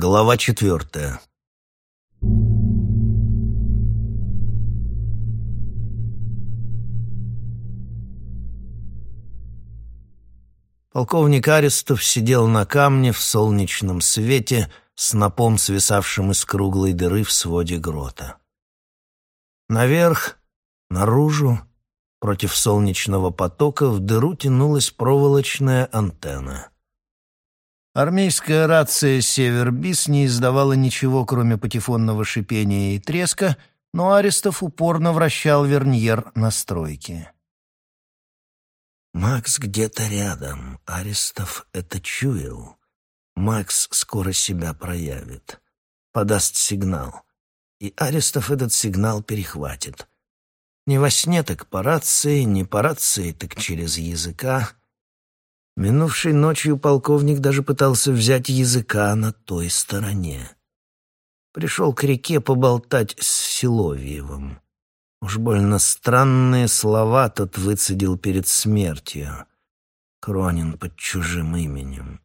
Глава четвертая. Полковник Арестов сидел на камне в солнечном свете, снопом свисавшим из круглой дыры в своде грота. Наверх, наружу, против солнечного потока, в дыру тянулась проволочная антенна. Армейская рация «Севербис» не издавала ничего, кроме патефонного шипения и треска, но Арестов упорно вращал верньер настройки. Макс где-то рядом. Арестов это чуял. Макс скоро себя проявит. Подаст сигнал. И Арестов этот сигнал перехватит. Не во сне, так по рации, не по рации, так через языка. Минувшей ночью полковник даже пытался взять языка на той стороне. Пришел к реке поболтать с Силовьевым. Уж больно странные слова тот выцедил перед смертью. Кронин под чужим именем.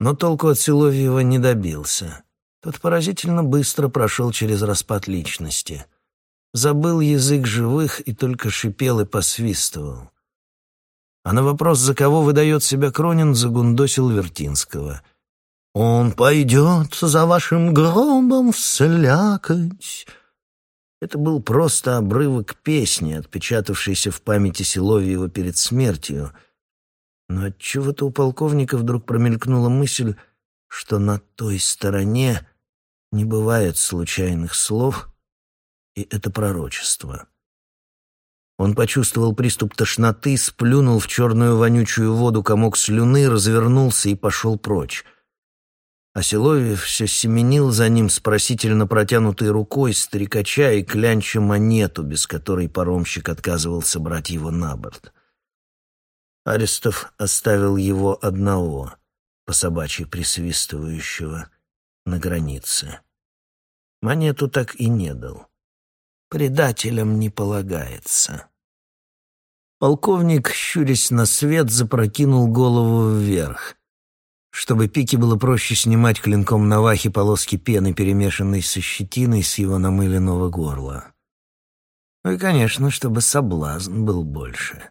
Но толку от Силовьева не добился. Тот поразительно быстро прошел через распад личности. Забыл язык живых и только шипел и посвистывал. А на вопрос, за кого выдает себя Кронин, загундосил Вертинского. «Он пойдет за вашим гробом вслякать». Это был просто обрывок песни, отпечатавшейся в памяти Силовьева перед смертью. Но отчего-то у полковника вдруг промелькнула мысль, что на той стороне не бывает случайных слов, и это пророчество. Он почувствовал приступ тошноты, сплюнул в черную вонючую воду комок слюны, развернулся и пошел прочь. А все семенил за ним с просительно протянутой рукой, стрекача и клянча монету, без которой паромщик отказывался брать его на борт. Арестов оставил его одного, по собачьи присвистывающего, на границе. Монету так и не дал. Предателям не полагается. Полковник, щурясь на свет, запрокинул голову вверх. Чтобы Пике было проще снимать клинком навахи полоски пены, перемешанной со щетиной с его намыленного горла. Ну и, конечно, чтобы соблазн был больше.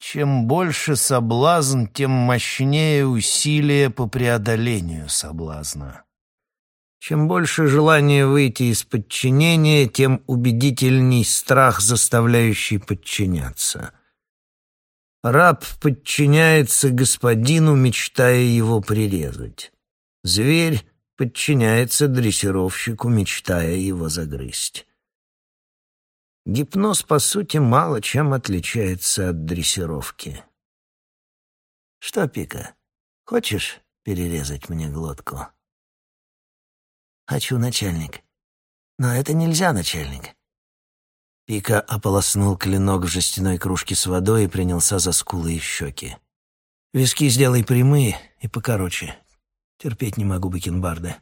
Чем больше соблазн, тем мощнее усилие по преодолению соблазна. Чем больше желание выйти из подчинения, тем убедительней страх, заставляющий подчиняться. Раб подчиняется господину, мечтая его прирезать. Зверь подчиняется дрессировщику, мечтая его загрызть. Гипноз, по сути, мало чем отличается от дрессировки. «Что, Пика, хочешь перерезать мне глотку?» «Хочу, начальник». «Но это нельзя, начальник». Пика ополоснул клинок в жестяной кружке с водой и принялся за скулы и щеки. «Виски сделай прямые и покороче. Терпеть не могу бакенбарды».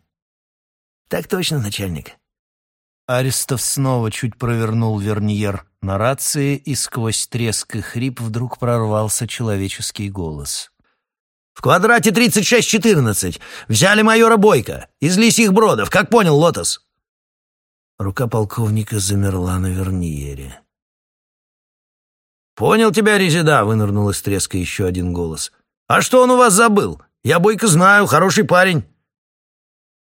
«Так точно, начальник». Арестов снова чуть провернул верниер на рации, и сквозь треск и хрип вдруг прорвался человеческий голос. В квадрате 3614. Взяли майора Бойко. Из лисьих бродов. Как понял, Лотос?» Рука полковника замерла на верниере. «Понял тебя, Резида!» — вынырнул из треска еще один голос. «А что он у вас забыл? Я Бойко знаю, хороший парень».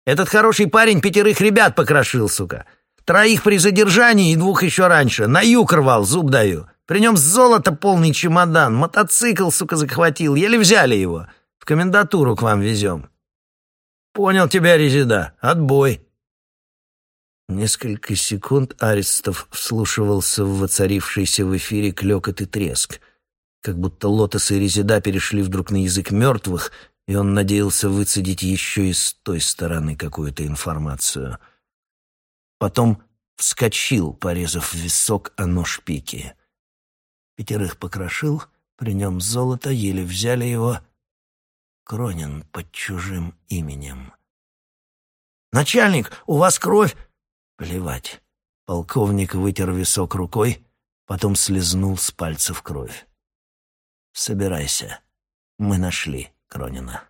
«Этот хороший парень пятерых ребят покрошил, сука. Троих при задержании и двух еще раньше. На юг рвал, зуб даю. При нем золото полный чемодан, мотоцикл, сука, захватил. Еле взяли его. В комендатуру к вам везем». «Понял тебя, Резида. Отбой». Несколько секунд Арестов вслушивался в воцарившийся в эфире клёкот и треск, как будто Лотос и Резида перешли вдруг на язык мертвых, и он надеялся выцедить еще и с той стороны какую-то информацию. Потом вскочил, порезав висок о нож пики. Пятерых покрошил, при нем золото, еле взяли его — Кронин под чужим именем. «Начальник, у вас кровь!» «Плевать». Полковник вытер висок рукой, потом слезнул с пальцев кровь. «Собирайся. Мы нашли Кронина».